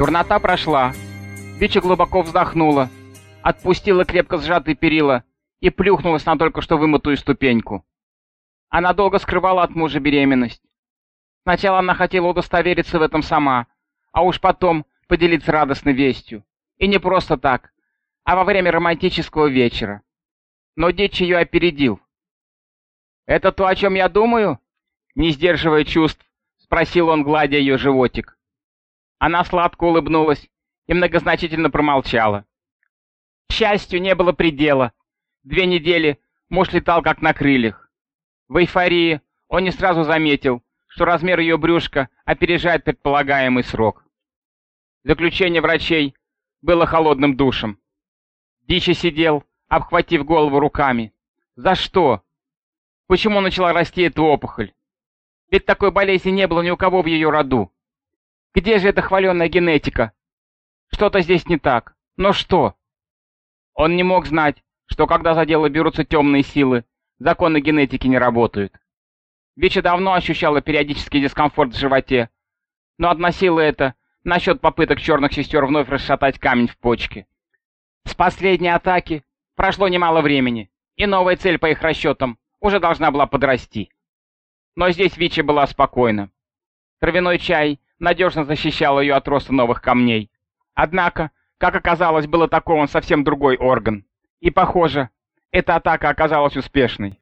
Дурнота прошла. Вича глубоко вздохнула, отпустила крепко сжатые перила и плюхнулась на только что вымытую ступеньку. Она долго скрывала от мужа беременность. Сначала она хотела удостовериться в этом сама, а уж потом поделиться радостной вестью. И не просто так, а во время романтического вечера. Но Дичь ее опередил. «Это то, о чем я думаю?» Не сдерживая чувств, спросил он, гладя ее животик. Она сладко улыбнулась и многозначительно промолчала. К счастью, не было предела. Две недели муж летал как на крыльях. В эйфории он не сразу заметил, что размер ее брюшка опережает предполагаемый срок. Заключение врачей было холодным душем. Дичи сидел, обхватив голову руками. За что? Почему начала расти эта опухоль? Ведь такой болезни не было ни у кого в ее роду. Где же эта хваленная генетика? Что-то здесь не так. Но что? Он не мог знать, что когда за дело берутся темные силы, законы генетики не работают. Вича давно ощущала периодический дискомфорт в животе, но относила это насчет попыток черных сестер вновь расшатать камень в почке. С последней атаки прошло немало времени, и новая цель по их расчетам уже должна была подрасти. Но здесь Вичи была спокойна. Травяной чай надежно защищал ее от роста новых камней. Однако, как оказалось, был атакован совсем другой орган. И, похоже, эта атака оказалась успешной.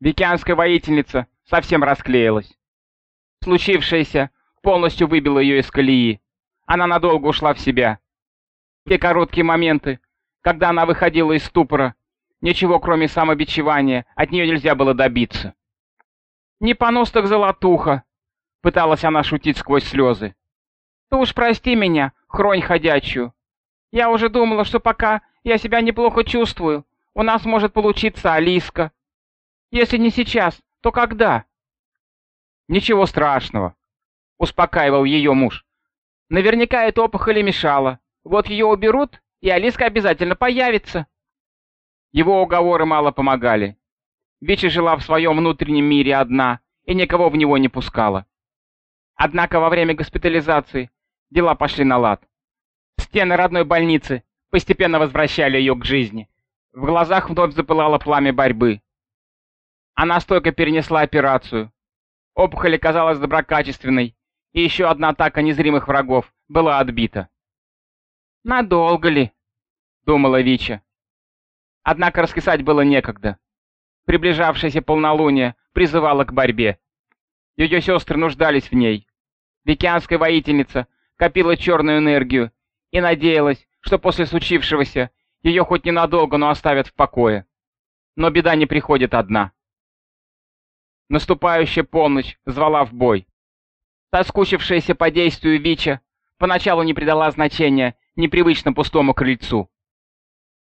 Викианская воительница совсем расклеилась. Случившееся полностью выбило ее из колеи. Она надолго ушла в себя. Те короткие моменты, когда она выходила из ступора, ничего кроме самобичевания от нее нельзя было добиться. «Не понос так золотуха!» — пыталась она шутить сквозь слезы. «Ты уж прости меня, хронь ходячую. Я уже думала, что пока я себя неплохо чувствую, у нас может получиться Алиска. Если не сейчас, то когда?» «Ничего страшного», — успокаивал ее муж. «Наверняка эта опухоль и мешала. Вот ее уберут, и Алиска обязательно появится». Его уговоры мало помогали. Вичи жила в своем внутреннем мире одна и никого в него не пускала. Однако во время госпитализации дела пошли на лад. Стены родной больницы постепенно возвращали ее к жизни. В глазах вновь запылало пламя борьбы. Она стойко перенесла операцию. Опухоль оказалась доброкачественной, и еще одна атака незримых врагов была отбита. «Надолго ли?» — думала Вича. Однако раскисать было некогда. Приближавшееся полнолуние призывало к борьбе. Ее сестры нуждались в ней. Викианская воительница копила черную энергию и надеялась, что после случившегося ее хоть ненадолго, но оставят в покое. Но беда не приходит одна. Наступающая полночь звала в бой. Соскучившаяся по действию Вича поначалу не придала значения непривычно пустому крыльцу.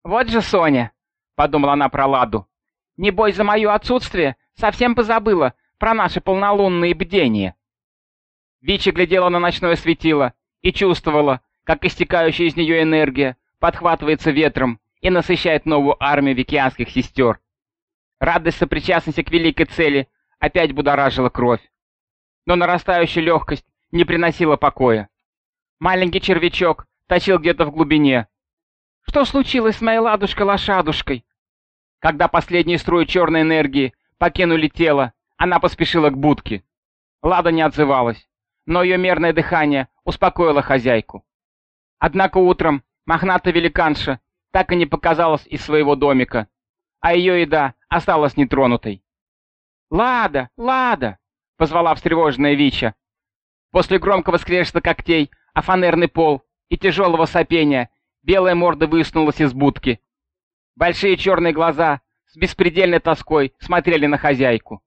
«Вот же Соня!» — подумала она про Ладу. Небось, за мое отсутствие совсем позабыла про наши полнолунные бдения. Вичи глядела на ночное светило и чувствовала, как истекающая из нее энергия подхватывается ветром и насыщает новую армию викианских сестер. Радость сопричастности к великой цели опять будоражила кровь. Но нарастающая легкость не приносила покоя. Маленький червячок точил где-то в глубине. Что случилось с моей ладушкой-лошадушкой? Когда последние струи черной энергии покинули тело, она поспешила к будке. Лада не отзывалась, но ее мерное дыхание успокоило хозяйку. Однако утром мохнатая великанша так и не показалась из своего домика, а ее еда осталась нетронутой. «Лада! Лада!» — позвала встревоженная Вича. После громкого скрежета когтей о фанерный пол и тяжелого сопения белая морда высунулась из будки Большие черные глаза с беспредельной тоской смотрели на хозяйку.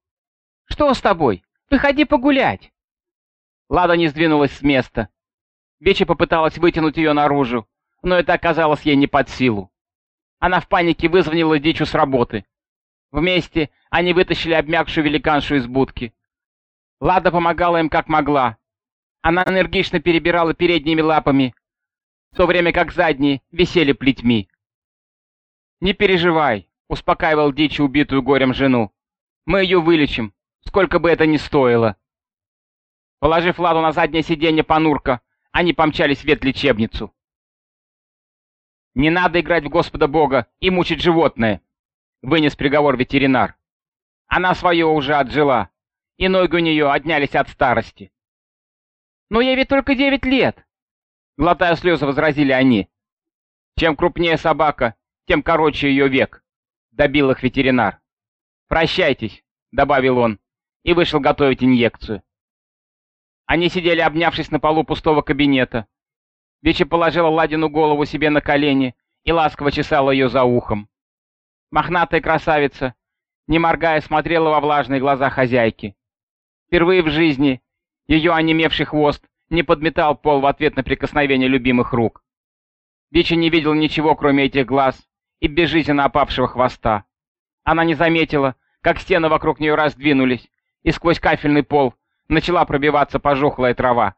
«Что с тобой? Выходи погулять!» Лада не сдвинулась с места. Вечи попыталась вытянуть ее наружу, но это оказалось ей не под силу. Она в панике вызвонила дичу с работы. Вместе они вытащили обмякшую великаншу из будки. Лада помогала им как могла. Она энергично перебирала передними лапами, в то время как задние висели плетьми. «Не переживай», — успокаивал дичь убитую горем жену. «Мы ее вылечим, сколько бы это ни стоило». Положив Ладу на заднее сиденье Панурка, они помчались в ветлечебницу. «Не надо играть в Господа Бога и мучить животное», — вынес приговор ветеринар. «Она свое уже отжила, и ноги у нее отнялись от старости». «Но ей ведь только девять лет!» Глотая слезы, возразили они. «Чем крупнее собака, тем короче ее век», — добил их ветеринар. «Прощайтесь», — добавил он, и вышел готовить инъекцию. Они сидели, обнявшись на полу пустого кабинета. Бича положила Ладину голову себе на колени и ласково чесала ее за ухом. Мохнатая красавица, не моргая, смотрела во влажные глаза хозяйки. Впервые в жизни ее онемевший хвост не подметал пол в ответ на прикосновение любимых рук. Бича не видел ничего, кроме этих глаз и безжизненно опавшего хвоста. Она не заметила, как стены вокруг нее раздвинулись, и сквозь кафельный пол начала пробиваться пожухлая трава.